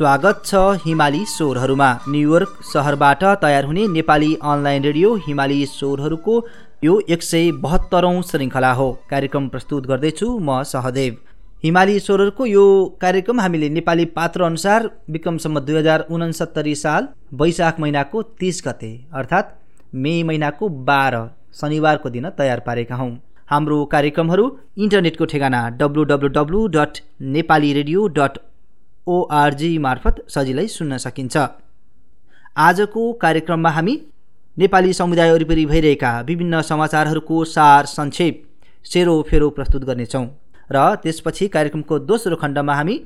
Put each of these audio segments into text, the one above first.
स्वागत छ हिमाली स्वरहरूमा। न्युयोर्क सहरबाट तयार हुने नेपाली अनलाइन रेडियो हिमाली स्वरहरूको यो एक सय बहत्तरौँ श्रृङ्खला हो। कार्यक्रम प्रस्तुत गर्दैछु म सहदेव। हिमाली स्वरहरूको यो कार्यक्रम हामीले नेपाली पात्र अनुसार विक्रमसम्म दुई हजार उनसत्तरी साल वैशाख महिनाको तिस गते अर्थात् मे महिनाको बाह्र शनिबारको दिन तयार पारेका हौँ। हाम्रो कार्यक्रमहरू इन्टरनेटको ठेगाना W W W dot Nepali radio dot ORG मार्फत सजिलै सुन्न सकिन्छ। आजको कार्यक्रममा हामी नेपाली समुदाय वरिपरि भइरहेका विभिन्न समाचारहरूको सार संक्षेप सेरोफेरो प्रस्तुत गर्नेछौँ र त्यसपछि कार्यक्रमको दोस्रो खण्डमा हामी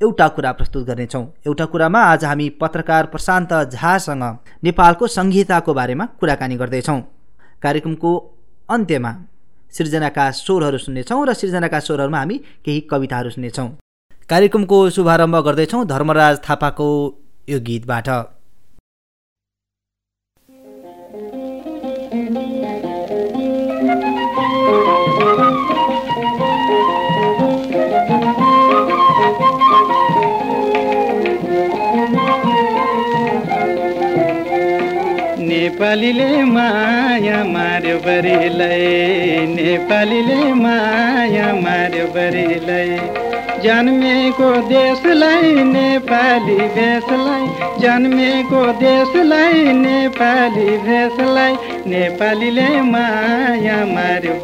एउटा कुरा प्रस्तुत गर्नेछौँ। एउटा कुरामा आज हामी पत्रकार प्रशान्त झासँग नेपालको संहिताको बारेमा कुराकानी गर्दैछौँ। कार्यक्रमको अन्त्यमा सृजनाका स्वरहरू सुन्नेछौँ र सृजनाका स्वरहरूमा हामी केही कविताहरू सुन्नेछौँ। कार्यक्रमको शुभारम्भ गर्दैछौँ धर्मराज थापाको यो गीतबाट। नेपालीले माया मार्यो बरेलाई नेपालीले माया मार्यो बरेलाई। जन्मेको देशलाई नेपाली भेषलाई जन्मेको देशलाई नेपाली भेषलाई नेपालीले माया मार्यो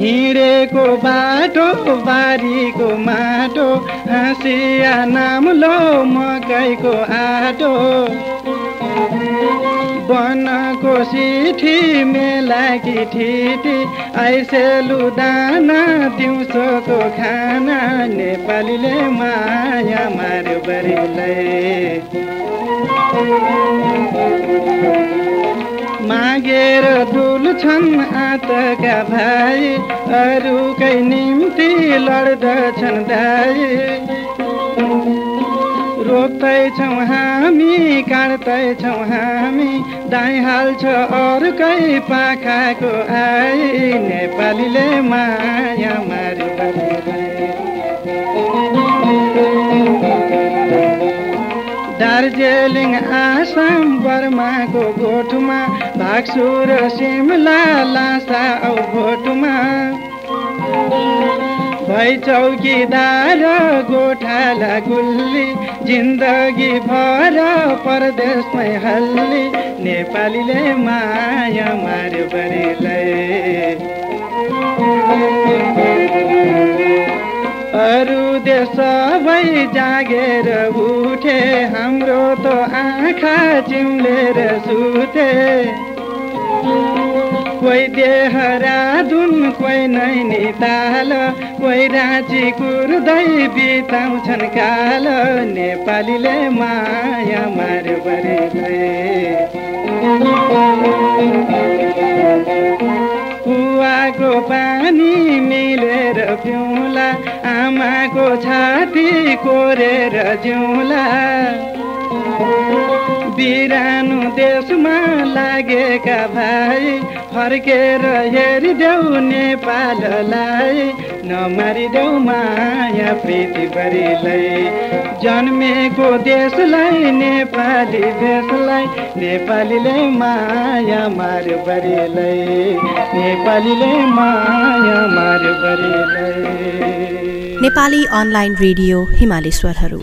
हिँडेको बाटो बारीको माटो हाँसिया नाम्लो मकैको आटो। सिठी मेलाकी ठिटी आइसेलु दाना दिउँसोको खाना नेपालीले माया मार्यो बरीलाई। मागेर छन् आतका भाइ अरूकै निम्ति लड्दछन् दाइ। रोप्दैछौँ हामी काट्दैछौँ हामी। दाइ हाल्छ अरूकै पाखाको आई नेपालीले माया दार्जिलिङ आसाम बर्माको गोठमा भाग्सु सिमला लासा औ भोटमा भै चौकीदार गोठाला गुल्ली जिन्दगी भर परदेशमै हल्ली नेपालीले माया मार्यो अरू देश सबै जागेर उठे हाम्रो त आँखा चिम्लेर सुते। कोही देहरादुन कोही नैनीताल कोही राँची कुर्दै बिताउँछन् काल नेपालीले माया मार्यो बरेले कुवाको पानी मिलेर पिउला आमाको छाती कोरेर जिउला। बिरानो देशमा लागेका भाइ फर्केर हेरिदेऊ नेपाललाई नमारिदेऊ माया प्रीति बरीलाई जन्मेको देशलाई नेपाली देशलाई नेपालीले माया मार्यो बरीलाई नेपालीले माया मार्यो बरीलाई नेपाली अनलाइन रेडियो हिमाली स्वरहरू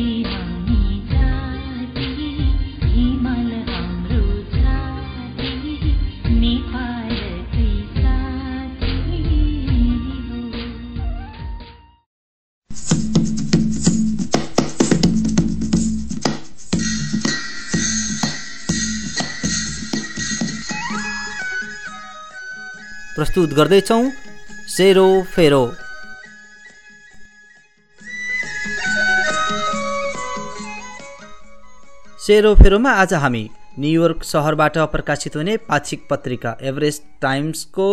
प्रस्तुत गर्दैछौँ सेरो फेरो। सेरोफेरोमा आज हामी न्युयोर्क सहरबाट प्रकाशित हुने पाक्षिक पत्रिका एभरेस्ट टाइम्सको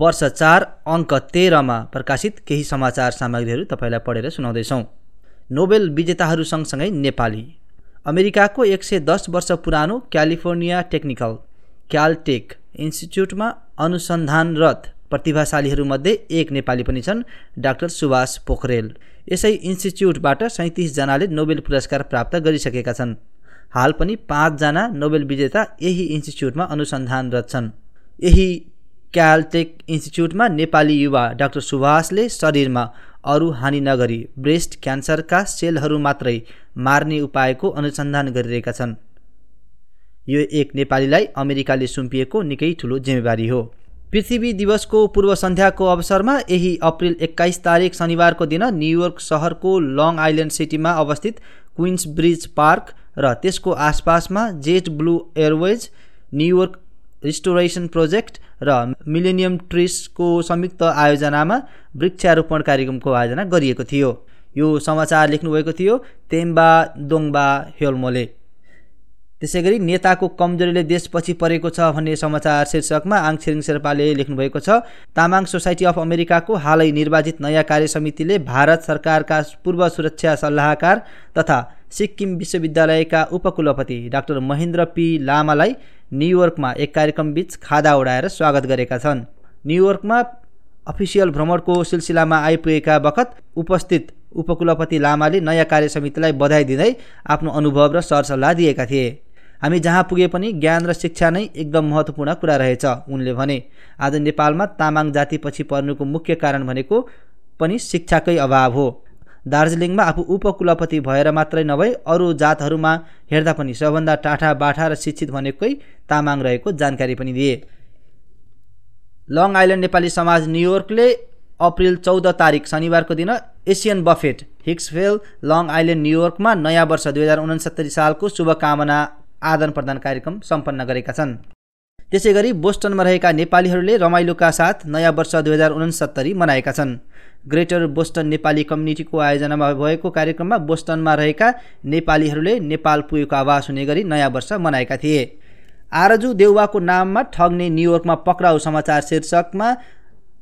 वर्ष चार अङ्क तेह्रमा प्रकाशित केही समाचार सामग्रीहरू तपाईँलाई पढेर सुनाउँदैछौँ। नोबेल विजेताहरू सँगसँगै नेपाली। अमेरिकाको एक सय दस वर्ष पुरानो क्यालिफोर्निया टेक्निकल क्यालटेक इन्स्टिच्युटमा अनुसन्धानरत प्रतिभाशालीहरूमध्ये एक नेपाली पनि छन् डाक्टर सुभाष पोखरेल। यसै इन्स्टिच्युटबाट सैँतिसजनाले नोबेल पुरस्कार प्राप्त गरिसकेका छन्। हाल पनि पाँचजना नोबेल विजेता यही इन्स्टिच्युटमा अनुसन्धानरत छन्। यही क्यालटेक इन्स्टिच्युटमा नेपाली युवा डाक्टर सुभाषले शरीरमा अरू हानि नगरी ब्रेस्ट क्यान्सरका सेलहरू मात्रै मार्ने उपायको अनुसन्धान गरिरहेका छन्। यो एक नेपालीलाई अमेरिकाले सुम्पिएको निकै ठुलो जिम्मेवारी हो। पृथ्वी दिवसको पूर्व सन्ध्याको अवसरमा यही अप्रिल एक्काइस तारिक शनिबारको दिन न्युयोर्क सहरको लङ आइल्यान्ड सिटीमा अवस्थित क्विन्स ब्रिज पार्क र त्यसको आसपासमा JetBlue Airways New York Restoration Project र मिलेनियम ट्रिसको संयुक्त आयोजनामा वृक्षारोपण कार्यक्रमको आयोजना गरिएको थियो। यो समाचार लेख्नुभएको थियो तेम्बा दोङबा हेल्मोले। त्यसै गरी नेताको कमजोरीले देशपछि परेको छ भन्ने समाचार शीर्षकमा आङछिरिङ शेर्पाले लेख्नुभएको छ। तामाङ सोसाइटी अफ अमेरिकाको हालै निर्वाचित नयाँ कार्य समितिले भारत सरकारका पूर्व सुरक्षा सल्लाहकार तथा सिक्किम विश्वविद्यालयका उपकुलपति डाक्टर महेन्द्र पी लामालाई न्युयोर्कमा एक कार्यक्रमबीच खादा उडाएर स्वागत गरेका छन्। न्युयोर्कमा अफिसियल भ्रमणको सिलसिलामा आइपुगेका बखत उपस्थित उपकुलपति लामाले नयाँ कार्य समितिलाई बधाई दिँदै आफ्नो अनुभव र सरसल्लाह दिएका थिए। हामी जहाँ पुगे पनि ज्ञान र शिक्षा नै एकदम महत्त्वपूर्ण कुरा रहेछ उनले भने। आज नेपालमा तामाङ जातिपछि पर्नुको मुख्य कारण भनेको पनि शिक्षाकै अभाव हो। दार्जिलिङमा आफू उपकुलपति भएर मात्रै नभई अरू जातहरूमा हेर्दा पनि सबभन्दा टाठा बाठा र शिक्षित भनेकै तामाङ रहेको जानकारी पनि दिए। लङ आइल्यान्ड नेपाली समाज न्युयोर्कले अप्रिल चौध तारिक शनिबारको दिन Asian buffet Hicksville Long Island न्युयोर्कमा नयाँ वर्ष दुई हजार उनसत्तरी सालको शुभकामना आदान प्रदान कार्यक्रम सम्पन्न गरेका छन्। त्यसै गरी बोस्टनमा रहेका नेपालीहरूले रमाइलोका साथ नयाँ वर्ष दुई हजार उनसत्तरी मनाएका छन्। ग्रेटर बोस्टन नेपाली कम्युनिटीको आयोजनामा भएको कार्यक्रममा बोस्टनमा रहेका नेपालीहरूले नेपाल पुगेको आवाज हुने गरी नयाँ वर्ष मनाएका थिए। आरजु देउवाको नाममा ठग्ने न्युयोर्कमा पक्राउ समाचार शीर्षकमा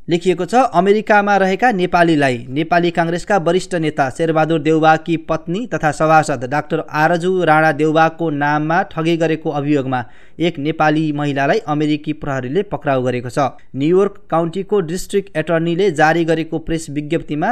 लेखिएको छ अमेरिकामा रहेका नेपालीलाई नेपाली काङ्ग्रेसका वरिष्ठ नेता शेरबहादुर देउबाकी पत्नी तथा सभासद डाक्टर आरजु राणा देउबाको नाममा ठगी गरेको अभियोगमा एक नेपाली महिलालाई अमेरिकी प्रहरीले पक्राउ गरेको छ। न्युयोर्क काउन्टीको डिस्ट्रिक्ट एटर्नीले जारी गरेको प्रेस विज्ञप्तिमा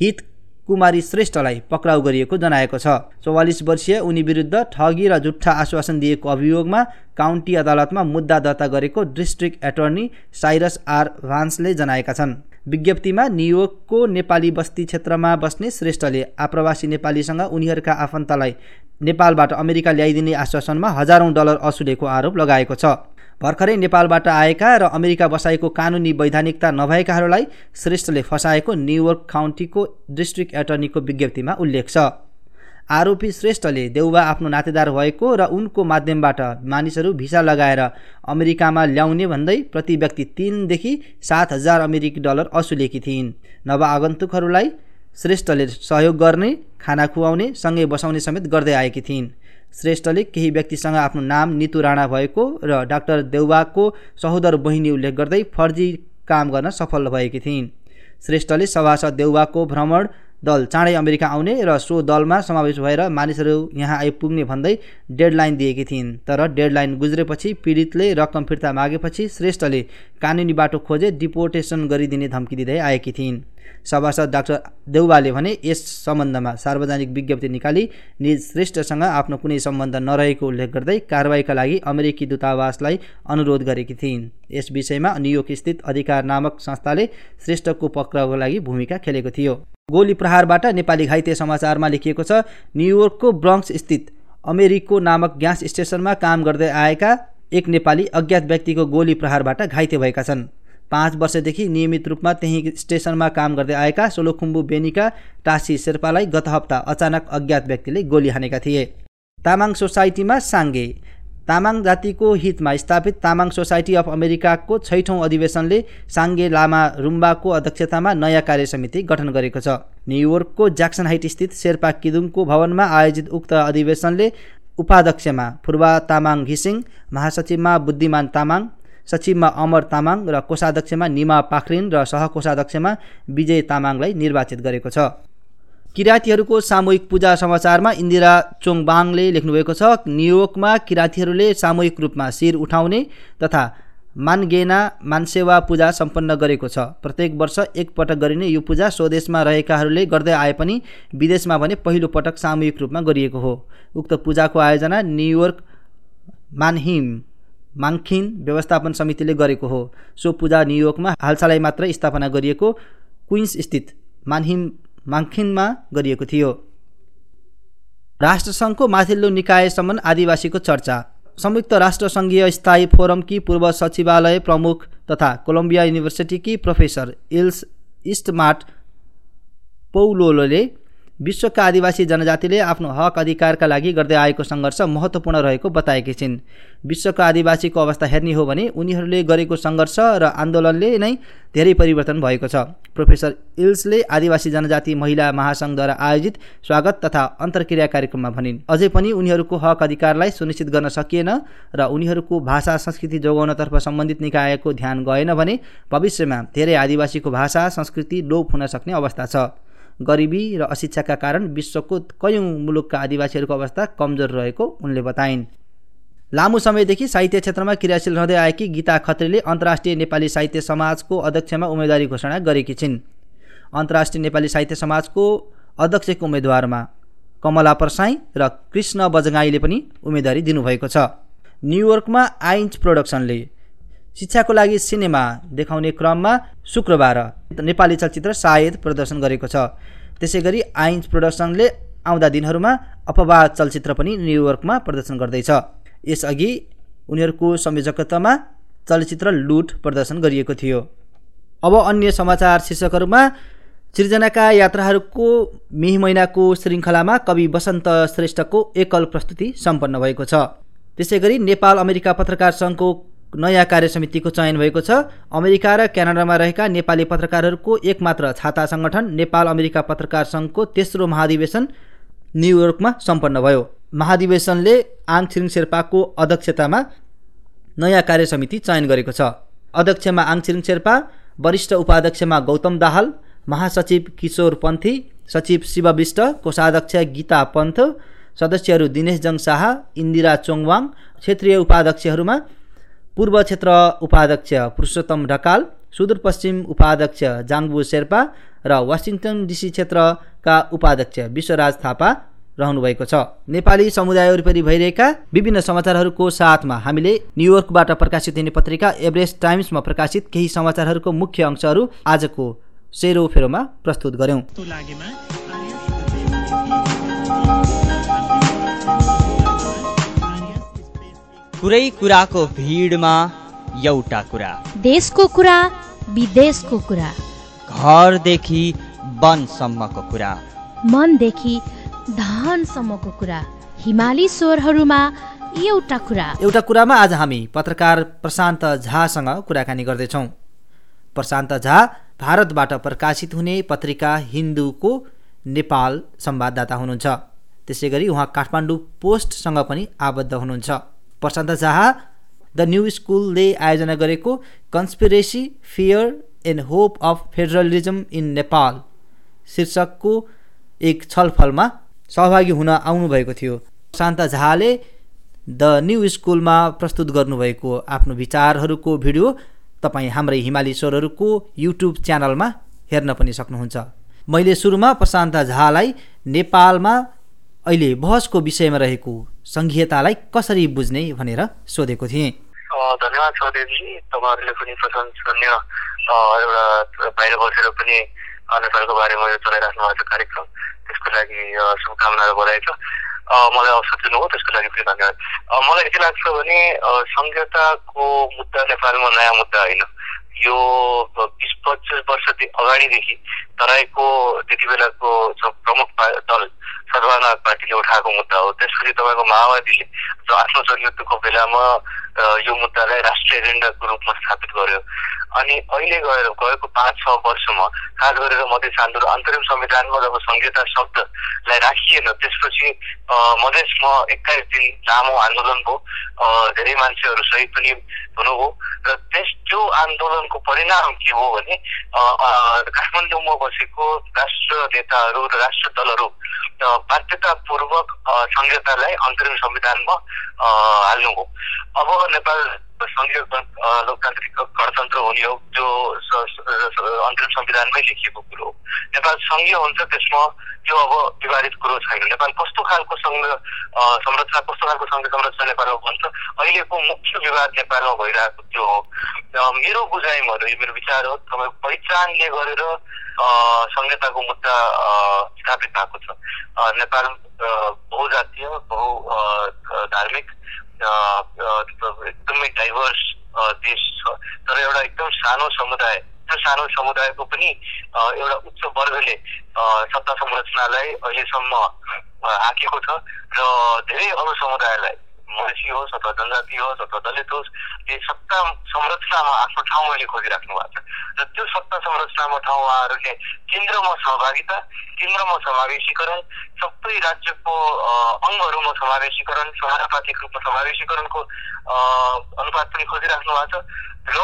हित कुमारी श्रेष्ठलाई पक्राउ गरिएको जनाएको छ। चौवालिस वर्षीय उनी विरुद्ध ठगी र जुठा आश्वासन दिएको अभियोगमा काउन्टी अदालतमा मुद्दा दर्ता गरेको डिस्ट्रिक्ट एटर्नी साइरस आर भान्सले जनाएका छन्। विज्ञप्तिमा न्युयोर्कको नेपाली बस्ती क्षेत्रमा बस्ने श्रेष्ठले आप्रवासी नेपालीसँग उनीहरूका आफन्तलाई नेपालबाट अमेरिका ल्याइदिने आश्वासनमा हजारौँ डलर असुलेको आरोप लगाएको छ। भर्खरै नेपालबाट आएका र अमेरिका बसाएको कानुनी वैधानिकता नभएकाहरूलाई श्रेष्ठले फसाएको न्युयोर्क काउन्टीको डिस्ट्रिक्ट एटर्नीको विज्ञप्तिमा उल्लेख छ। आरोपी श्रेष्ठले देउबा आफ्नो नातेदार भएको र उनको माध्यमबाट मानिसहरू भिसा लगाएर अमेरिकामा ल्याउने भन्दै प्रति व्यक्ति तिनदेखि सात हजार अमेरिकी डलर असुलेकी थिइन्। नव आगन्तुकहरूलाई श्रेष्ठले सहयोग गर्ने खाना खुवाउने सँगै बसाउने समेत गर्दै आएकी थिइन्। श्रेष्ठले केही व्यक्तिसँग आफ्नो नाम नितु राणा भएको र डाक्टर देउबाको सहोदर बहिनी उल्लेख गर्दै फर्जी काम गर्न सफल भएकी थिइन्। श्रेष्ठले सभासद देउबाको भ्रमण दल चाँडै अमेरिका आउने र सो दलमा समावेश भएर मानिसहरू यहाँ आइपुग्ने भन्दै डेडलाइन दिएकी थिइन्। तर डेडलाइन गुज्रेपछि पीडितले रकम फिर्ता मागेपछि श्रेष्ठले कानुनी बाटो खोजे डिपोर्टेसन गरिदिने धम्की दिँदै आएकी थिइन्। सभासद डाक्टर देउबाले भने यस सम्बन्धमा सार्वजनिक विज्ञप्ति निकाली निज श्रेष्ठसँग आफ्नो कुनै सम्बन्ध नरहेको उल्लेख गर्दै कारवाहीका लागि अमेरिकी दूतावासलाई अनुरोध गरेकी थिइन्। यस विषयमा न्युयोर्क स्थित अधिकार नामक संस्थाले श्रेष्ठको पक्राउको लागि भूमिका खेलेको थियो। गोली प्रहारबाट नेपाली घाइते समाचारमा लेखिएको छ न्युयोर्कको ब्रङ्क्स स्थित अमेरिको नामक ग्यास स्टेसनमा काम गर्दै आएका एक नेपाली अज्ञात व्यक्तिको गोली प्रहारबाट घाइते भएका छन्। पाँच वर्षदेखि नियमित रूपमा त्यही स्टेसनमा काम गर्दै आएका सोलोखुम्बु बेनीका टासी शेर्पालाई गत हप्ता अचानक अज्ञात व्यक्तिले गोली हानेका थिए। तामाङ सोसाइटीमा साङ्गे। तामाङ जातिको हितमा स्थापित तामाङ सोसाइटी अफ अमेरिकाको छैठौँ अधिवेशनले साङ्गे लामा रुम्बाको अध्यक्षतामा नयाँ कार्य समिति गठन गरेको छ। न्युयोर्कको ज्याक्सन हाइट स्थित शेर्पा किदुङको भवनमा आयोजित उक्त अधिवेशनले उपाध्यक्षमा फुर्वा तामाङ घिसिङ महासचिवमा बुद्धिमान तामाङ सचिवमा अमर तामाङ र कोषाध्यक्षमा निमा पाखरिन र सहकोषाध्यक्षमा विजय तामाङलाई निर्वाचित गरेको छ। किराँतीहरूको सामूहिक पूजा समाचारमा इन्दिरा चोङबाङले लेख्नुभएको छ न्युयोर्कमा किराँतीहरूले सामूहिक रूपमा शिर उठाउने तथा मानगेना मानसेवा पूजा सम्पन्न गरेको छ। प्रत्येक वर्ष एकपटक गरिने यो पूजा स्वदेशमा रहेकाहरूले गर्दै आए पनि विदेशमा भने पहिलो पटक सामूहिक रूपमा गरिएको हो। उक्त पूजाको आयोजना न्युयोर्क मानहिम माङखिन व्यवस्थापन समितिले गरेको हो। सो पूजा न्युयोर्कमा हालसालै मात्र स्थापना गरिएको क्विन्स स्थित मानहिम माङखिनमा गरिएको थियो। राष्ट्रसङ्घको माथिल्लो निकायसम्म आदिवासीको चर्चा। संयुक्त राष्ट्रसङ्घीय स्थायी फोरमकी पूर्व सचिवालय प्रमुख तथा कोलम्बिया युनिभर्सिटीकी प्रोफेसर इल्स इस्टमार्ट पौलोले विश्वका आदिवासी जनजातिले आफ्नो हक अधिकारका लागि गर्दै आएको सङ्घर्ष महत्त्वपूर्ण रहेको बताएकी छिन्। विश्वका आदिवासीको अवस्था हेर्ने हो भने उनीहरूले गरेको सङ्घर्ष र आन्दोलनले नै धेरै परिवर्तन भएको छ। प्रोफेसर इल्सले आदिवासी जनजाति महिला महासङ्घद्वारा आयोजित स्वागत तथा अन्तर्क्रिया कार्यक्रममा भनिन् अझै पनि उनीहरूको हक अधिकारलाई सुनिश्चित गर्न सकिएन र उनीहरूको भाषा संस्कृति जोगाउनतर्फ सम्बन्धित निकायको ध्यान गएन भने भविष्यमा धेरै आदिवासीको भाषा संस्कृति लोप हुन सक्ने अवस्था छ। गरिबी र अशिक्षाका कारण विश्वको कयौँ मुलुकका आदिवासीहरूको अवस्था कमजोर रहेको उनले बताइन्। लामो समयदेखि साहित्य क्षेत्रमा क्रियाशील रहँदै आएकी गीता खत्रीले अन्तर्राष्ट्रिय नेपाली साहित्य समाजको अध्यक्षमा उम्मेदवारी घोषणा गरेकी छिन्। अन्तर्राष्ट्रिय नेपाली साहित्य समाजको अध्यक्षको उम्मेद्वारमा कमला प्रसाई र कृष्ण बजगाईले पनि उम्मेदवारी दिनुभएको छ। न्युयोर्कमा आइन्च प्रोडक्सनले शिक्षाको लागि सिनेमा देखाउने क्रममा शुक्रबार नेपाली चलचित्र सायद प्रदर्शन गरेको छ। त्यसै गरी आइन्स प्रदर्शनले आउँदा दिनहरूमा अपवाद चलचित्र पनि न्युयोर्कमा प्रदर्शन गर्दैछ। यसअघि उनीहरूको संयोजकत्वमा चलचित्र लुट प्रदर्शन गरिएको थियो। अब अन्य समाचार शीर्षकहरूमा सृजनाका यात्राहरूको मेह महिनाको श्रृङ्खलामा कवि वसन्त श्रेष्ठको एकल प्रस्तुति सम्पन्न भएको छ। त्यसै गरी नेपाल अमेरिका पत्रकार सङ्घको नयाँ कार्य समितिको चयन भएको छ। अमेरिका र क्यानाडामा रहेका नेपाली पत्रकारहरूको एकमात्र छाता सङ्गठन नेपाल अमेरिका पत्रकार सङ्घको तेस्रो महाधिवेशन न्युयोर्कमा सम्पन्न भयो। महाधिवेशनले आङ छिरिङ शेर्पाको अध्यक्षतामा नयाँ कार्य समिति चयन गरेको छ। अध्यक्षमा आङ छिरिङ शेर्पा वरिष्ठ उपाध्यक्षमा गौतम दाहाल महासचिव किशोर पन्थी सचिव शिव विष्ट कोषाध्यक्ष गीता पन्थ सदस्यहरू दिनेश जङ शाह इन्दिरा चोङवाङ क्षेत्रीय उपाध्यक्षहरूमा पूर्व क्षेत्र उपाध्यक्ष पुरुषोत्तम ढकाल सुदूरपश्चिम उपाध्यक्ष जाङबु शेर्पा र वासिङटन डिसी क्षेत्रका उपाध्यक्ष विश्वराज थापा रहनुभएको छ। नेपाली समुदाय वरिपरि भइरहेका विभिन्न समाचारहरूको साथमा हामीले न्युयोर्कबाट प्रकाशित हुने पत्रिका एभरेस्ट टाइम्समा प्रकाशित केही समाचारहरूको मुख्य अंशहरू आजको सेरोफेरोमा प्रस्तुत गऱ्यौँ। कुरै कुराको भिडमा एउटा कुरा। देशको कुरा विदेशको कुरा। घरदेखि वनसम्मको कुरा। मनदेखि धनसम्मको कुरा। हिमाली स्वरहरूमा एउटा कुरा। एउटा कुरामा आज हामी पत्रकार प्रशान्त झासँग कुराकानी गर्दैछौँ। प्रशान्त झा भारतबाट प्रकाशित हुने पत्रिका हिन्दूको नेपाल संवाददाता हुनुहुन्छ। त्यसै गरी उहाँ काठमाडौँ पोस्टसँग पनि आबद्ध हुनुहुन्छ। प्रशान्त शाह द न्यू स्कुलले आयोजना गरेको conspiracy fear and hope of federalism in Nepal शीर्षकको एक छलफलमा सहभागी हुन आउनुभएको थियो। प्रशान्त झाले द न्यू स्कुलमा प्रस्तुत गर्नुभएको आफ्नो विचारहरूको भिडियो तपाईँ हाम्रै हिमाली स्वरहरूको युट्युब च्यानलमा हेर्न पनि सक्नुहुन्छ। मैले सुरुमा प्रशान्त झालाई नेपालमा अहिले बहसको विषयमा रहेको सङ्घीयतालाई कसरी बुझ्ने भनेर सोधेको थिएँ। धन्यवाद छदेवजी तपाईँहरूले पनि प्रशंसनीय एउटा बाहिर बसेर पनि नेपालको बारेमा चलाइराख्नु भएको छ कार्यक्रम त्यसको लागि शुभकामना र बधाई छ। मलाई अवसर दिनुभयो त्यसको लागि पनि धन्यवाद। मलाई के लाग्छ भने संहिताको मुद्दा नेपालमा नयाँ मुद्दा होइन। यो बिस पच्चिस वर्षदेखि अगाडिदेखि तराईको त्यति बेलाको प्रमुख दल सदभावना पार्टीले उठाएको मुद्दा हो त्यसपछि तपाईँको माओवादीले जो आफ्नो जनयुद्धको बेलामा यो मुद्दालाई राष्ट्रिय एजेन्डाको रूपमा स्थापित गर्यो अनि अहिले गएर गएको पाँच छ वर्षमा खास गरेर मधेस आन्दोलन अन्तरिम संविधानमा जब संहिता शब्दलाई राखिएन त्यसपछि मधेसमा एक्काइस दिन लामो आन्दोलन भयो धेरै मान्छेहरू सहित पनि हुनुभयो र त्यस त्यो आन्दोलनको परिणाम के हो भने काठमाडौँमा बसेको राष्ट्र नेताहरू र राष्ट्र दलहरू बाध्यतापूर्वक संहितालाई अन्तरिम संविधानमा हाल्नुभयो। अब नेपाल सङ्घीय लोकतान्त्रिक गणतन्त्र हुने हो जो अन्तरिम संविधानमै लेखिएको कुरो हो। नेपाल सङ्घीय हुन्छ त्यसमा त्यो अब विवादित कुरो छैन। नेपाल कस्तो खालको सङ्घ संरचना कस्तो खालको सङ्घ संरचना नेपालमा भन्छ अहिलेको मुख्य विवाद नेपालमा भइरहेको त्यो हो। मेरो बुझाइमा यो मेरो विचार हो तपाईँ पहिचानले गरेर संहिताको मुद्दा स्थापित भएको छ नेपाल बहुजातीय बहु धार्मिक एकदमै डाइभर्स देश छ तर एउटा एकदम सानो समुदाय त्यो सानो समुदायको पनि एउटा उच्च वर्गले सत्ता संरचनालाई अहिलेसम्म हाकेको छ र धेरै अरू समुदायलाई मधेसी होस् अथवा जनजाति होस् अथवा दलित होस् यो सत्ता संरचनामा आफ्नो ठाउँ अहिले खोजिराख्नु भएको छ र त्यो सत्ता संरचनामा ठाउँ उहाँहरूले केन्द्रमा सहभागिता केन्द्रमा समावेशीकरण सबै राज्यको अङ्गहरूमा समावेशीकरण समानुपातिक रूपमा समावेशीकरणको अनुपात पनि खोजिराख्नु भएको छ र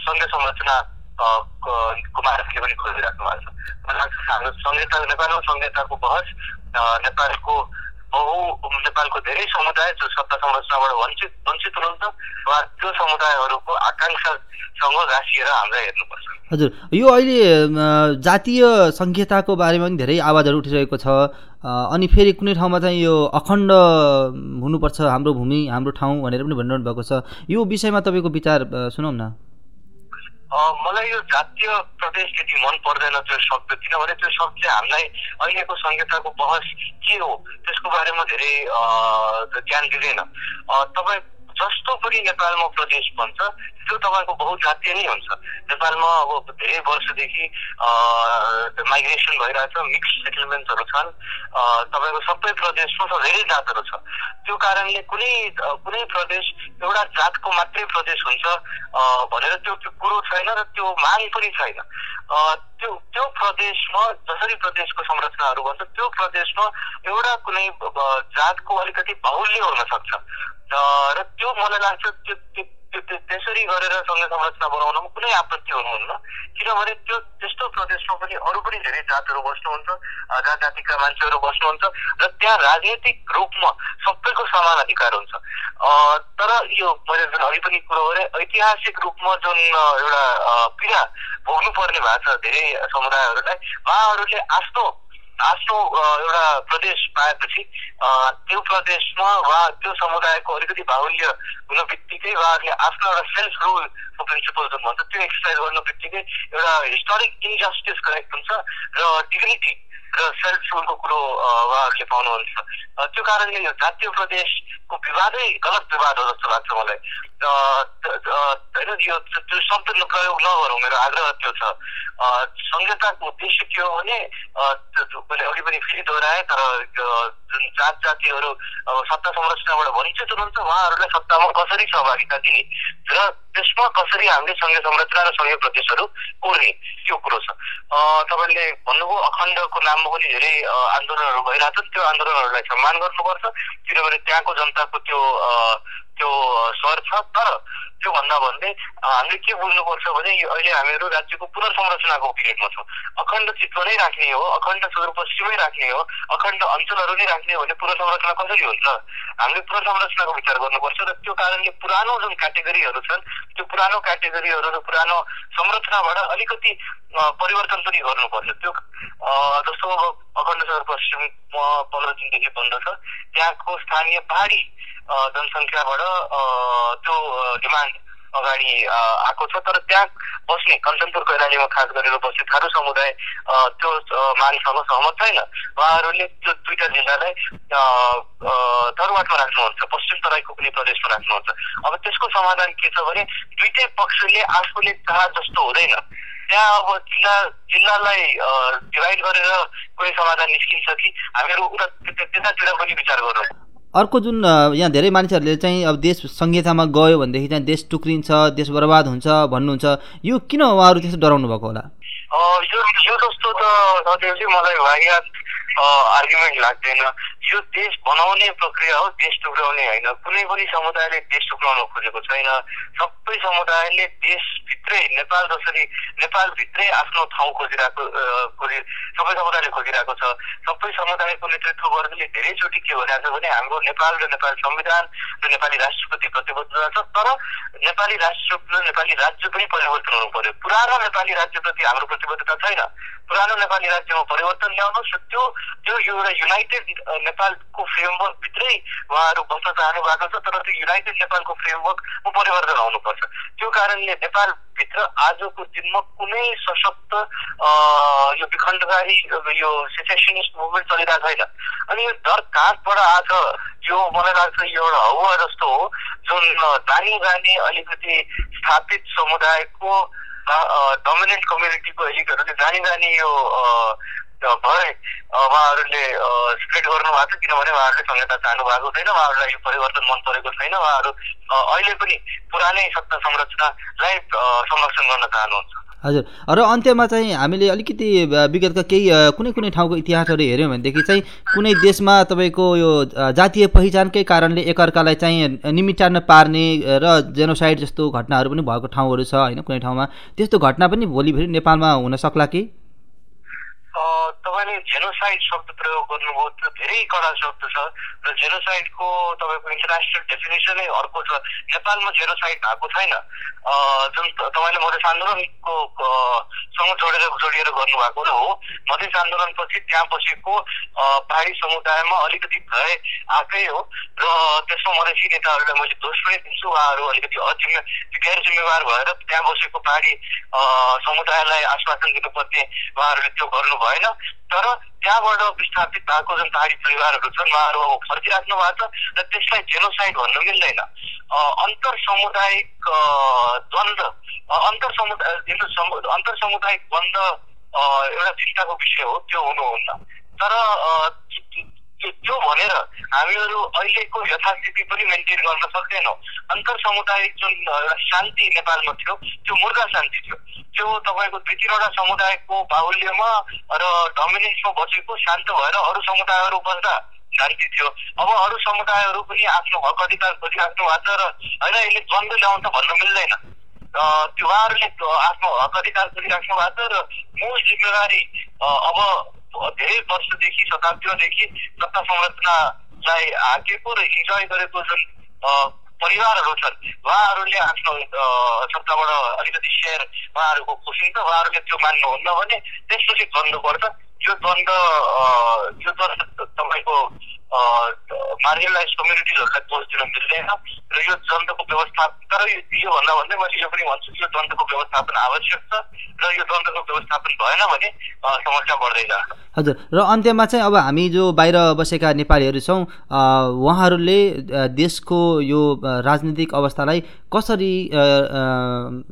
सङ्घीय संरचना को मार्गले पनि खोजिराख्नु भएको छ हाम्रो संहिता नेपालमा संहिताको बहस नेपालको बहु नेपालको धेरै समुदाय जो सत्ता संरचनाबाट वञ्चित वञ्चित हुनुहुन्छ वा त्यो समुदायहरूको आकाङ्क्षासँग गाँसिएर हामीलाई हेर्नुपर्छ हजुर यो अहिले जातीय सङ्घीयताको बारेमा पनि धेरै आवाजहरू उठिरहेको छ अनि फेरि कुनै ठाउँमा चाहिँ यो अखण्ड हुनुपर्छ हाम्रो भूमि हाम्रो ठाउँ भनेर पनि भनिरहनु भएको छ यो विषयमा तपाईँको विचार सुनौँ न मलाई यो जातीय प्रदेश त्यति मन पर्दैन त्यो शब्द किनभने त्यो शब्द चाहिँ हामीलाई अहिलेको संहिताको बहस के हो त्यसको बारेमा धेरै ज्ञान दिँदैन। तपाईँ जस्तो पनि नेपालमा प्रदेश बन्छ त्यो तपाईँको बहुजातीय नै हुन्छ। नेपालमा अब धेरै वर्षदेखि माइग्रेसन भइरहेछ मिक्स सेटलमेन्ट्सहरू छन्। तपाईँको सबै प्रदेशमा धेरै जातहरू छ। त्यो कारणले कुनै कुनै प्रदेश एउटा जातको मात्रै प्रदेश हुन्छ भनेर त्यो कुरो छैन र त्यो माग पनि छैन। त्यो त्यो प्रदेशमा जसरी प्रदेशको संरचनाहरू भन्छ त्यो प्रदेशमा एउटा कुनै जातको अलिकति बाहुल्य हुन सक्छ र त्यो मलाई लाग्छ त्यो त्यसरी गरेर सङ्घ संरचना बनाउनमा कुनै आपत्ति हुनुहुन्न। किनभने त्यो त्यस्तो प्रदेशमा पनि अरू पनि धेरै जातहरू बस्नुहुन्छ जात जातिका मान्छेहरू बस्नुहुन्छ र त्यहाँ राजनीतिक रूपमा सबैको समान अधिकार हुन्छ। तर यो मैले जुन अघि पनि कुरो गरेँ ऐतिहासिक रूपमा जुन एउटा पीडा भोग्नु पर्ने भएको छ धेरै समुदायहरूलाई उहाँहरूले आफ्नो आफ्नो एउटा प्रदेश पाएपछि त्यो प्रदेशमा वा त्यो समुदायको अलिकति बाहुल्य हुन बित्तिकै उहाँहरूले आफ्नो एउटा सेल्फ रुलको प्रिन्सिपल जुन भन्छ त्यो एक्सर्साइज गर्नु बित्तिकै एउटा हिस्टोरिक इन्जस्टिस करेक्ट हुन्छ र डिग्निटी र सेल्फ रुलको कुरो उहाँहरूले पाउनुहुन्छ। त्यो कारणले यो जातीय प्रदेशको विवादै गलत विवाद हो जस्तो लाग्छ मलाई। होइन यो त्यो शब्द प्रयोग नगरौँ मेरो आग्रह त्यो छ संहिताको उद्देश्य के हो भने मैले अघि पनि फेरि दोहोऱ्याएँ तर जुन जात जातिहरू अब सत्ता संरचनाबाट वञ्चित हुनुहुन्छ उहाँहरूलाई सत्तामा कसरी सहभागिता दिने र त्यसमा कसरी हामीले सङ्घीय संरचना र सङ्घीय प्रदेशहरू कोर्ने त्यो कुरो छ तपाईँले भन्नुभयो अखण्डको नाममा पनि धेरै आन्दोलनहरू भइरहेछन् त्यो आन्दोलनहरूलाई सम्मान गर्नुपर्छ किनभने त्यहाँको जनताको त्यो त्यो स्वर छ तर त्योभन्दा भन्दै हामीले के बुझ्नुपर्छ भने अहिले हामीहरू राज्यको पुनर्संरचनाको पिरियडमा छौँ अखण्ड चित्व नै राख्ने हो अखण्ड सुदूरपश्चिमै राख्ने हो अखण्ड अञ्चलहरू नै राख्ने हो भने पुनर्संरचना कसरी हुन्छ हामीले पुनर्संरचनाको विचार गर्नुपर्छ र त्यो कारणले पुरानो जुन क्याटेगोरीहरू छन् त्यो पुरानो क्याटेगोरीहरू र पुरानो संरचनाबाट अलिकति परिवर्तन पनि गर्नुपर्छ त्यो जस्तो अखण्ड सुदूरपश्चिममा पन्ध्र दिनदेखि बन्द छ त्यहाँको स्थानीय पहाडी जनसङ्ख्याबाट त्यो डिमान्ड अगाडि आएको छ। तर त्यहाँ बस्ने कञ्चनपुर कैलालीमा खास गरेर बस्ने थारू समुदाय त्यो मागसँग सहमत छैन। उहाँहरूले त्यो दुईवटा जिल्लालाई तरुवाटमा राख्नुहुन्छ पश्चिम तराईको पनि प्रदेशमा राख्नुहुन्छ। अब त्यसको समाधान के छ भने दुइटै पक्षले आफूले चाह जस्तो हुँदैन। त्यहाँ अब जिल्ला जिल्लालाई डिभाइड गरेर कुनै समाधान निस्किन्छ कि हामीहरू उता त्यतातिर पनि विचार गर्नु। अर्को जुन यहाँ धेरै मानिसहरूले चाहिँ अब देश संहितामा गयो भनेदेखि चाहिँ देश टुक्रिन्छ देश बर्बाद हुन्छ भन्नुहुन्छ यो किन उहाँहरू त्यस्तो डराउनु भएको होला? यो जस्तो त मलाई आर्ग्युमेन्ट लाग्दैन। यो देश बनाउने प्रक्रिया हो देश टुक्राउने होइन। कुनै पनि समुदायले देश टुक्राउन खोजेको छैन। सबै समुदायले देशभित्रै नेपाल जसरी नेपालभित्रै आफ्नो ठाउँ खोजिरहेको खोजि सबै समुदायले खोजिरहेको छ। सबै समुदायको नेतृत्व वर्गले धेरैचोटि के भइरहेको छ भने हाम्रो नेपाल र नेपाल संविधान र नेपाली राष्ट्रप्रति प्रतिबद्धता छ। तर नेपाली राष्ट्र र नेपाली राज्य पनि परिवर्तन हुनु पर्यो। पुरानो नेपाली राज्यप्रति हाम्रो प्रतिबद्धता छैन। पुरानो नेपाली राज्यमा परिवर्तन ल्याउनुहोस् त्यो त्यो एउटा युनाइटेड नेपालको फ्रेमवर्कभित्रै उहाँहरू बस्न चाहनु भएको छ तर त्यो युनाइटेड नेपालको फ्रेमवर्कमा परिवर्तन आउनुपर्छ। त्यो कारणले नेपालभित्र आजको दिनमा कुनै सशक्त यो विखण्डकारी यो सेसेसनिस्ट मुभमेन्ट चलिरहेको छैन। अनि यो डर कहाँबाट आएको यो मलाई लाग्छ यो एउटा हौवा जस्तो हो जुन जानी जाने अलिकति स्थापित समुदायको डोमिनेन्ट कम्युनिटीको एलिटहरूले जानी जानी यो भए उहाँहरूले स्प्रेड गर्नुभएको छ किनभने उहाँहरूले संहिता चाहनु भएको छैन उहाँहरूलाई यो परिवर्तन मन परेको छैन उहाँहरू अहिले पनि पुरानै सत्ता संरचनालाई संरक्षण गर्न चाहनुहुन्छ। हजुर र अन्त्यमा चाहिँ हामीले अलिकति विगतका केही कुनै कुनै ठाउँको इतिहासहरू हेऱ्यौँ भनेदेखि चाहिँ कुनै देशमा तपाईँको यो जातीय पहिचानकै कारणले एकअर्कालाई चाहिँ निमिटान पार्ने र जेनोसाइड जस्तो घटनाहरू पनि भएको ठाउँहरू छ होइन कुनै ठाउँमा। त्यस्तो घटना पनि भोलि फेरि नेपालमा हुन सक्ला कि? तपाईँले जेनोसाइड शब्द प्रयोग गर्नुभयो त्यो धेरै कडा शब्द छ र जेनोसाइडको तपाईँको इन्टरनेसनल डेफिनेसनै अर्को छ नेपालमा जेनोसाइड भएको छैन जुन तपाईँले मधेस आन्दोलनको सँग जोडेर जोडिएर गर्नुभएको हो मधेस आन्दोलनपछि त्यहाँ बसेको पहाडी समुदायमा अलिकति भए आएकै हो र त्यसमा मधेसी नेताहरूलाई मैले दोष पनि दिन्छु उहाँहरू अलिकति अजिम्मे गैर जिम्मेवार भएर त्यहाँ बसेको पहाडी समुदायलाई आश्वासन दिनुपर्ने उहाँहरूले त्यो गर्नु भएन तर त्यहाँबाट विस्थापित भएको जुन पहाडी परिवारहरू छन् उहाँहरू अब फर्किराख्नु भएको छ र त्यसलाई जेनोसाइड भन्नु मिल्दैन अन्तर सामुदायिक द्वन्द अन्तर समुदाय अन्तर सामुदायिक द्वन्द एउटा चिन्ताको विषय हो त्यो हुनुहुन्न तर त्यो भनेर हामीहरू अहिलेको यथास्थिति पनि मेन्टेन गर्न सक्दैनौँ। अन्तर सामुदायिक जुन शान्ति नेपालमा थियो त्यो मुर्गा शान्ति थियो। त्यो तपाईँको दुई तिनवटा समुदायको बाहुल्यमा र डोमिनेन्समा बसेको शान्त भएर अरू समुदायहरू बस्दा शान्ति थियो। अब अरू समुदायहरू पनि आफ्नो हक अधिकार खोजिराख्नु भएको छ र होइन यसले द्वन्द्व ल्याउँछ भन्नु मिल्दैन। उहाँहरूले आफ्नो हक अधिकार खोजिराख्नु भएको छ र मूल जिम्मेवारी अब धेरै वर्षदेखि शताब्दीदेखि सत्ता संरचनालाई हाकेको र इन्जोय गरेको जुन परिवारहरू छन् उहाँहरूले आफ्नो सत्ताबाट अलिकति सेयर उहाँहरूको खुसी छ उहाँहरूले त्यो मान्नुहुन्न भने त्यसपछि द्वन्द्व पर्छ यो द्वन्द यो द्वन्द तपाईँको मार्जिनलाइज कम्युनिटिजहरूलाई दोष दिन मिल्दैन र यो द्वन्द्वको व्यवस्थापन तर योभन्दा भन्दै मैले यो पनि भन्छु यो द्वन्द्वको व्यवस्थापन आवश्यक छ र यो द्वन्द्वको व्यवस्थापन भएन भने समस्या बढ्दै जान्छ हजुर र अन्त्यमा चाहिँ अब हामी जो बाहिर बसेका नेपालीहरू छौँ उहाँहरूले देशको यो राजनीतिक अवस्थालाई कसरी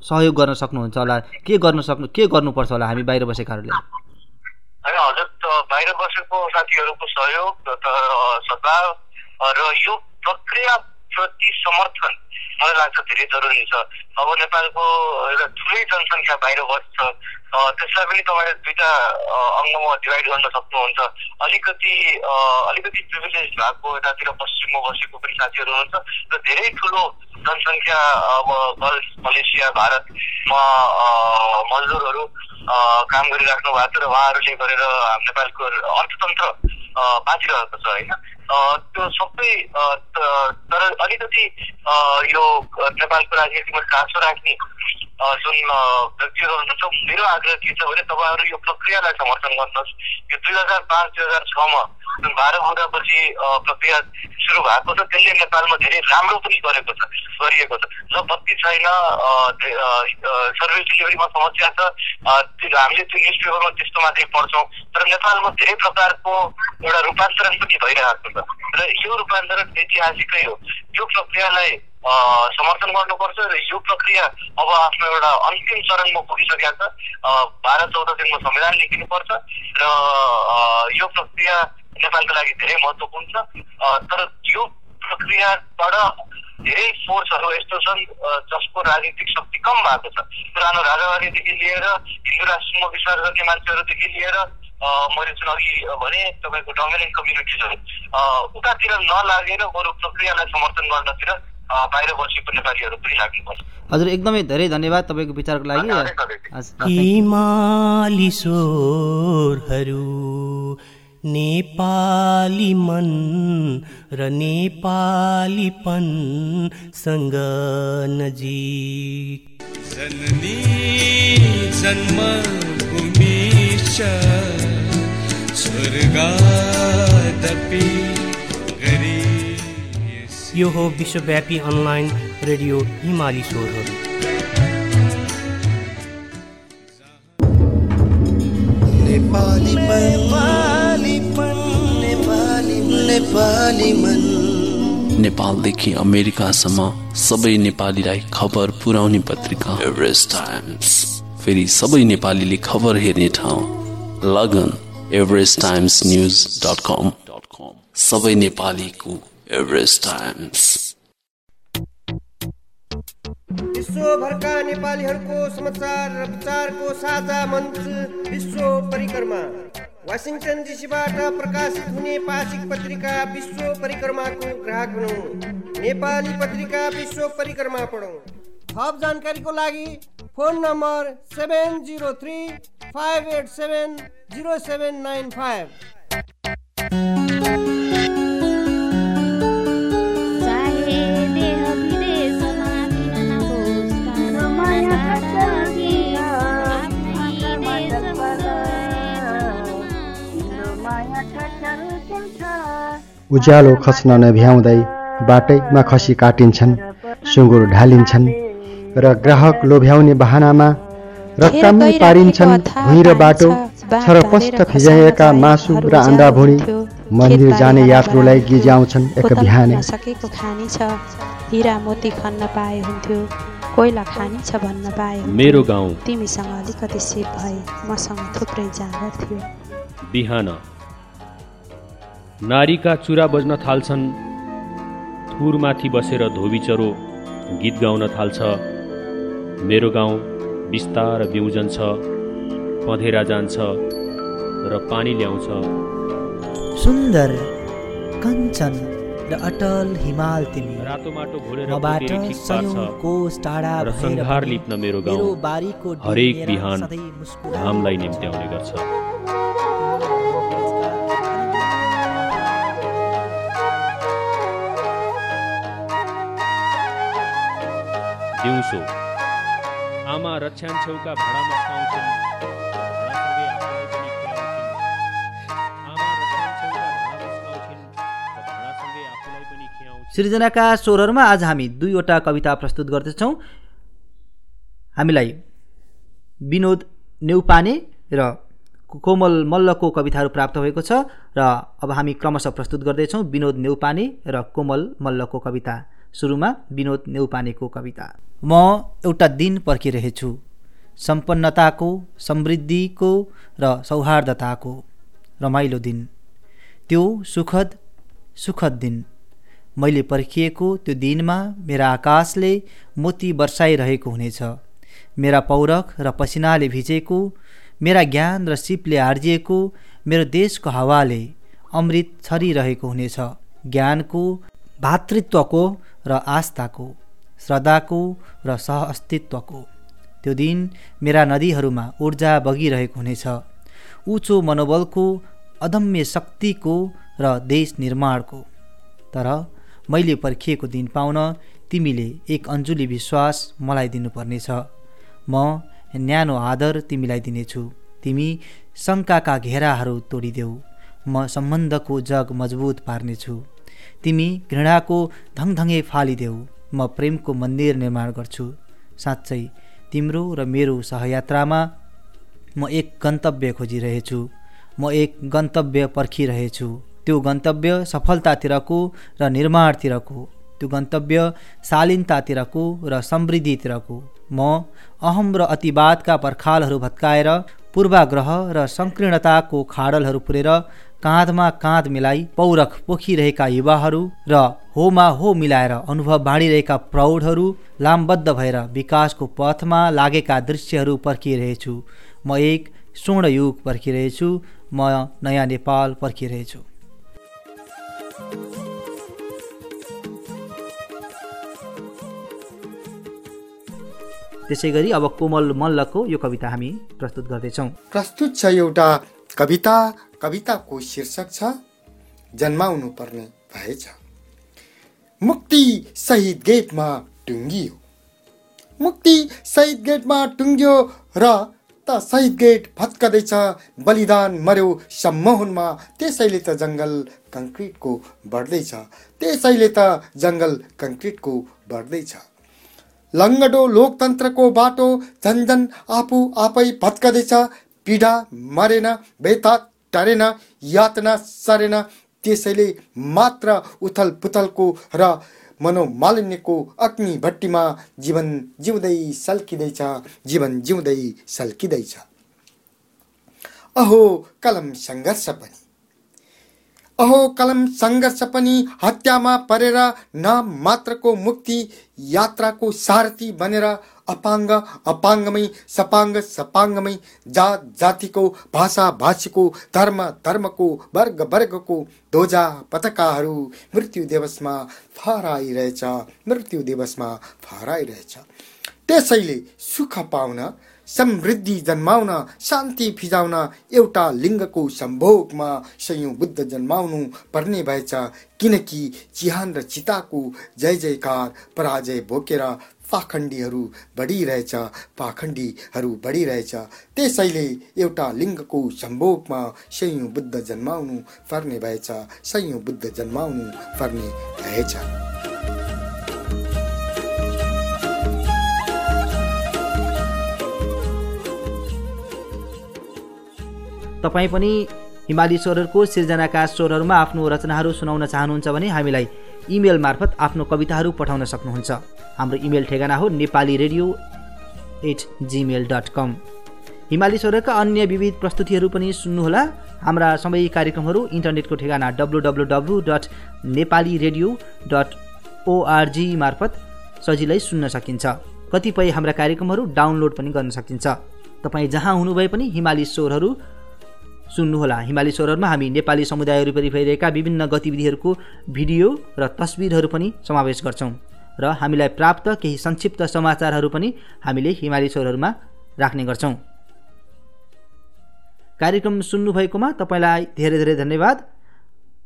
सहयोग गर्न सक्नुहुन्छ होला? के गर्न सक्नु के गर्नुपर्छ होला हामी बाहिर बसेकाहरूले? होइन हजुर बाहिर बसेको साथीहरूको सहयोग सद्भाव र यो प्रक्रियाप्रति समर्थन मलाई लाग्छ धेरै जरुरी छ। अब नेपालको एउटा ठुलै जनसङ्ख्या बाहिर बस्छ त्यसलाई पनि तपाईँले दुईवटा अङ्गमा डिभाइड गर्न सक्नुहुन्छ। अलिकति अलिकति प्रिभिलेज भएको यतातिर पश्चिममा बसेको पनि साथीहरू हुनुहुन्छ र धेरै ठुलो जनसङ्ख्या अब गल्फ मलेसिया भारतमा मजदुरहरू काम गरिराख्नु भएको छ र उहाँहरूले गरेर नेपालको अर्थतन्त्र बाँचिरहेको छ होइन? त्यो सबै तर अलिकति यो नेपालको राजनीतिमा चासो राख्ने जुन व्यक्तिहरू हुनुहुन्छ मेरो आग्रह के छ भने तपाईँहरू यो प्रक्रियालाई समर्थन गर्नुहोस् यो दुई हजार पाँच दुई हजार छमा जुन बाह्र बुधापछि प्रक्रिया सुरु भएको छ। त्यसले नेपालमा धेरै राम्रो पनि गरेको छ गरिएको छ। ल बत्ती छैन सर्भिस डेलिभरीमा समस्या छ हामीले त्यो न्युज पेपरमा त्यस्तो मात्रै पढ्छौँ। तर नेपालमा धेरै प्रकारको एउटा रूपान्तरण पनि भइरहेको छ। र यो रूपान्तरण ऐतिहासिकै हो। यो प्रक्रियालाई समर्थन गर्नुपर्छ र यो प्रक्रिया अब आफ्नो एउटा अन्तिम चरणमा पुगिसकेका छ। बाह्र चौध दिनमा संविधान लेखिनुपर्छ र यो प्रक्रिया नेपालको लागि धेरै महत्त्वपूर्ण छ। तर यो प्रक्रियाबाट धेरै फोर्सहरू यस्तो छन् जसको राजनीतिक शक्ति कम भएको छ। पुरानो राजावादीदेखि लिएर हिन्दू राष्ट्रमा विश्वास गर्ने मान्छेहरूदेखि लिएर मैले जुन अघि भने तपाईँको डोमिनेन्ट कम्युनिटिजहरू। उतातिर नलागेर बरु प्रक्रियालाई समर्थन गर्नतिर बाहिर बसेको नेपालीहरू पनि लाग्नुपर्छ। हजुर एकदमै धेरै धन्यवाद तपाईँको विचारको लागि। नेपाली मन र सँग नजिक। जननी जन्मभूमि स्वर्गादपि यो हो विश्वव्यापी अनलाइन रेडियो हिमाली स्वरहरू। नेपालदेखि अमेरिकासम्म सबै नेपालीलाई खबर पुर्याउने पत्रिका। एभरेस्ट टाइम्स फेरि सबै नेपालीले खबर हेर्ने ठाउँ। लगन Everest Times news dot com सबै नेपालीको एभरेस्ट टाइम्स विश्वभरका नेपालीहरूको समाचार र विचारको साझा मञ्च विश्व परिक्रमा। वासिङटन डिसीबाट प्रकाशित हुने पाक्षिक पत्रिका विश्व परिक्रमाको ग्राहक बनौँ। नेपाली पत्रिका विश्व परिक्रमा पढौँ थप जानकारीको लागि phone number seven zero three five eight seven zero seven nine five उज्यालो खस्न नभ्याउँदै बाटैमा खसी काटिन्छन् सुँगुर ढालिन्छन् र ग्राहक लोभ्याउने बहानामा रक्कमै पारिन्छन् भुइँ र बाटो छरपष्ट फिजाइएका मासु र अन्डा भुँडी मन्दिर जाने यात्रुलाई गिज्याउँछन् एक बिहानै। सकेको खानी छ। हिरा मोती खन्न पाए हुन्थ्यो। कोइला खानी छ भन्न पाए मेरो गाउँ। तिमीसँग अलिकति सिप भए मसँग थुप्रै जाँगर थियो। बिहान। नारीका चुरा बज्न थाल्छन्। थुरमाथि बसेर धोबी गीत गाउन थाल्छ। मेरो गाउँ बिस्तार बिउजन छ पँधेरा जान्छ र पानी ल्याउँछ। सुन्दर कञ्चन र अटल हिमाल तिमी। रातो माटो घोलेर कोष टाढा र सङ्घार लिप्न मेरो गाउँ। हरेक बिहान घामलाई निम्त्याउने गर्छ। दिउँसो आमा रक्षान छेउका भाँडामा खुवाउँछन् सृजनाका स्वरहरूमा आज हामी दुईवटा कविता प्रस्तुत गर्दैछौँ हामीलाई विनोद नेउपाने र कोमल मल्लको कविताहरू प्राप्त भएको छ र अब हामी क्रमशः प्रस्तुत गर्दैछौँ विनोद नेउपाने र कोमल मल्लको कविता सुरुमा विनोद नेउपानेको कविता। म एउटा दिन पर्खिरहेछु सम्पन्नताको समृद्धिको र सौहार्दताको रमाइलो दिन। त्यो सुखद सुखद दिन। मैले पर्खिएको त्यो दिनमा मेरा आकाशले मोती वर्षाइरहेको हुनेछ। मेरा पौरख र पसिनाले भिजेको मेरा ज्ञान र सिपले आर्जिएको मेरो देशको हावाले अमृत छरिरहेको हुनेछ। ज्ञानको भातृत्वको र आस्थाको श्रद्धाको र सह अस्तित्वको त्यो दिन मेरा नदीहरूमा ऊर्जा बगिरहेको हुनेछ। उचो मनोबलको अदम्य शक्तिको र देश निर्माणको। तर मैले पर्खिएको दिन पाउन तिमीले एक अञ्जुली विश्वास मलाई दिनुपर्नेछ। म न्यानो आदर तिमीलाई दिनेछु। तिमी शङ्काका घेराहरू तोडिदेऊ। म सम्बन्धको जग मजबुत पार्नेछु। तिमी घृणाको धङधङे फालिदेऊ म प्रेमको मन्दिर निर्माण गर्छु। साँच्चै तिम्रो र मेरो सहयात्रामा म एक गन्तव्य खोजिरहेछु। म एक गन्तव्य पर्खिरहेछु। त्यो गन्तव्य सफलतातिरको र निर्माणतिरको। त्यो गन्तव्य शालीनतातिरको र समृद्धितिरको। म अहम र अतिवादका पर्खालहरू भत्काएर पूर्वाग्रह र सङ्कीर्णताको खाडलहरू पुरेर काँधमा काँध मिलाई पौरख पोखिरहेका युवाहरू र होमा हो मिलाएर अनुभव बाँडिरहेका प्रौढहरू लामबद्ध भएर विकासको पथमा लागेका दृश्यहरू पर्खिरहेछु। म एक स्वर्णयुग पर्खिरहेछु। म नयाँ नेपाल पर्खिरहेछु। त्यसै गरी अब कोमल मल्लको यो कविता हामी प्रस्तुत गर्दैछौँ। प्रस्तुत छ एउटा कविता कविताको शीर्षक छ जन्माउनु पर्ने भएछ। मुक्ति शहीद गेटमा टुङ्गियो। मुक्ति शहीद गेटमा टुङ्ग्यो र त शहीद गेट भत्कदैछ बलिदान मर्यो सम्मोहनमा। त्यसैले त जङ्गल कङ्क्रिटको बढ्दैछ। त्यसैले त जङ्गल कङ्क्रिटको बढ्दैछ। लङ्गडो लोकतन्त्रको बाटो झन्झन आफू आफै भत्कदैछ। पीडा मरेन बेता टरेन यातना सरेन। त्यसैले मात्र उथल पुथलको र मनोमालिन्यको अग्नि भट्टीमा जीवन जिउँदै सल्किँदैछ जीवन जिउँदै सल्किँदैछ। अहो कलम सङ्घर्ष पनि। अहो कलम सङ्घर्ष पनि हत्यामा परेर नाम मात्रको मुक्ति यात्राको सारथी बनेर अपाङ्ग अपाङ्गमै सपाङ्ग सपाङ्गमै जात जातिको भाषा भाषीको धर्म धर्मको वर्ग वर्गको ध्वजा पताकाहरू मृत्यु दिवसमा फहराइरहेछ मृत्यु दिवसमा फहराइरहेछ। त्यसैले सुख पाउन समृद्धि जन्माउन शान्ति फिजाउन एउटा लिङ्गको सम्भोगमा सयौँ बुद्ध जन्माउनु पर्ने भएछ। किनकि चिहान र चिताको जय जयकार पराजय बोकेर पाखण्डीहरू बढिरहेछ पाखण्डीहरू बढिरहेछ। त्यसैले एउटा लिङ्गको सम्भोगमा सयौँ बुद्ध जन्माउनु पर्ने भएछ सयौँ बुद्ध जन्माउनु पर्ने भएछ। तपाईँ पनि हिमाली स्वरहरूको सिर्जनाका स्वरहरूमा आफ्नो रचनाहरू सुनाउन चाहनुहुन्छ भने हामीलाई इमेल मार्फत आफ्नो कविताहरू पठाउन सक्नुहुन्छ। हाम्रो इमेल ठेगाना हो Nepali radio at Gmail dot com. हिमाली स्वरका अन्य विविध प्रस्तुतिहरू पनि सुन्नुहोला। हाम्रा सबै कार्यक्रमहरू इन्टरनेटको ठेगाना W W W dot Nepali radio dot ORG मार्फत सजिलै सुन्न सकिन्छ। कतिपय हाम्रा कार्यक्रमहरू डाउनलोड पनि गर्न सकिन्छ। तपाईँ जहाँ हुनुभए पनि हिमाली स्वरहरू सुन्नुहोला। हिमाली स्वरहरूमा हामी नेपाली समुदायहरू भइरहेका विभिन्न गतिविधिहरूको भिडियो र तस्विरहरू पनि समावेश गर्छौँ र हामीलाई प्राप्त केही संक्षिप्त समाचारहरू पनि हामीले हिमाली स्वरहरूमा राख्ने गर्छौँ। कार्यक्रम सुन्नुभएकोमा तपाईँलाई धेरै धेरै धन्यवाद।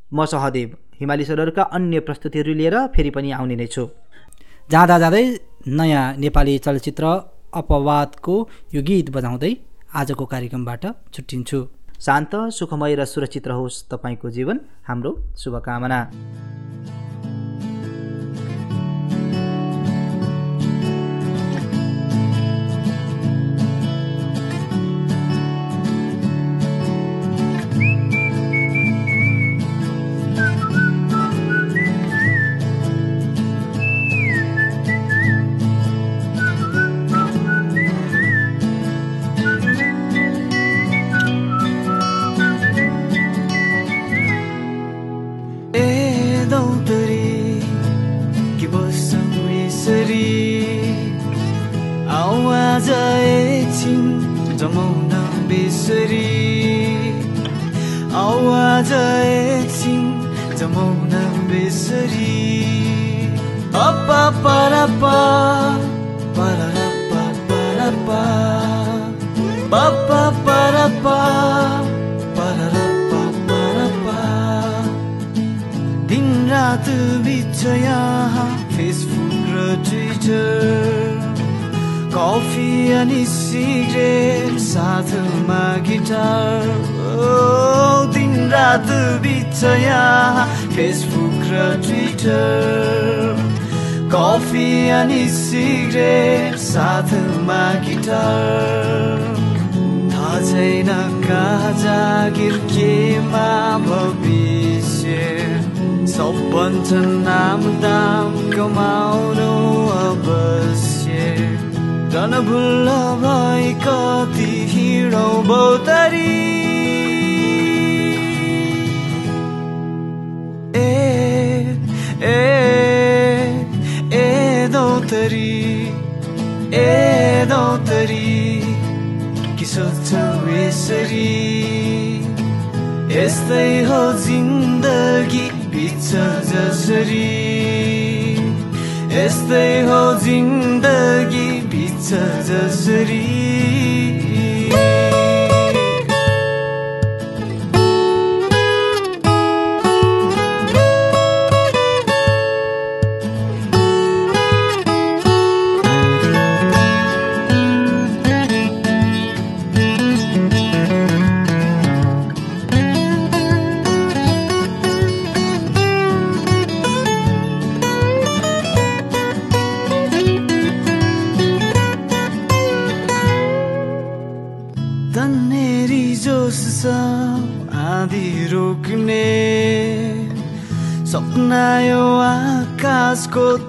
म सहदेव हिमाली स्वरहरूका अन्य प्रस्तुतिहरू लिएर फेरि पनि आउने नै छु। जाँदा जाँदै नयाँ नेपाली चलचित्र अपवादको यो गीत बजाउँदै आजको कार्यक्रमबाट छुट्टिन्छु। शान्त सुखमय र सुरक्षित रहोस् तपाईँको जीवन। हाम्रो शुभकामना। रात बिच यहाँ फेसबुक र ट्विटर कफी अनि सिगरेट साथमा गिटार रात बिच यहाँ फेसबुक र ट्विटर। कफी अनि सिगरेट साथमा गिटार। थाहा छैन कहाँ जागिर केमा भविष्य। सब भन्छन् नाम दाम कमाउनु अवश्य। जनभुल्ल भई कति हिँडौ बौतरी ए ए ए दौतरी ए दौतरी कि सोध्छौ यसरी यस्तै हो जिन्दगी बिच जसरी। यस्तै हो जिन्दगी बिच जसरी।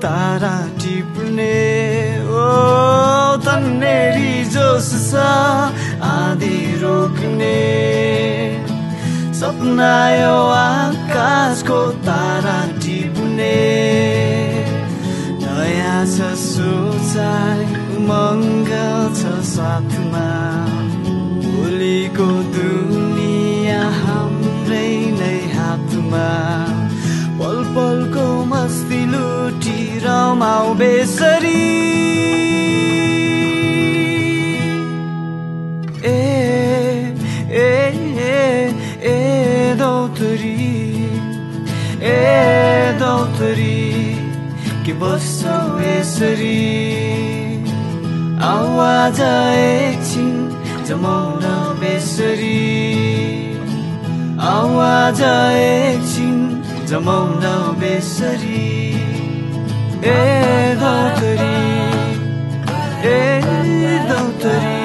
तारा टिप्ने ओ तन्नेरी जोस छ आधी रोक्ने। सपना यो आकाशको तारा टिप्ने। नयाँ छ सोचाइ उमङ्ग छ साथमा। ए ए ए ए दौतरी। ए दौतरी के बस्छौ यसरी आवाज एकछिन जमाउन बेसरी। आवाज एकछिन जमाउन बेसरी। Eh, Valtteri Eh, Valtteri